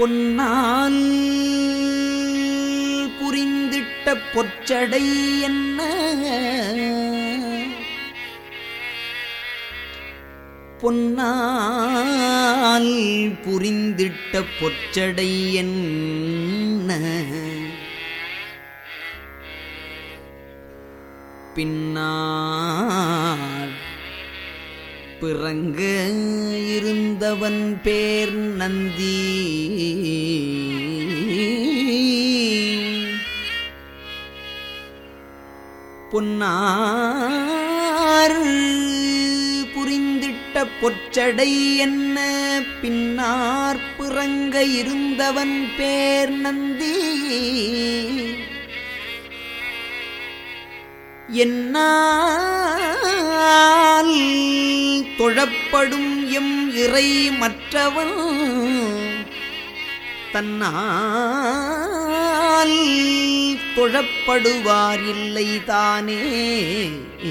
பொன்னான் புரிந்திட்ட பொற்சடை என்ன? பொன்னால் புரிந்திட்ட பொற்சடை என்ன? பின்னா பிறங்க இருந்தவன் பேர் நந்தி. பொன்னாறு புரிந்திட்ட பொற்சடை என்ன? பின்னார் பிறங்க இருந்தவன் பேர் நந்தி. என்ன தொழப்படும் எம் இறை மற்றவன் தன்னால் தொழப்படுவார் இல்லை தானே ஏ.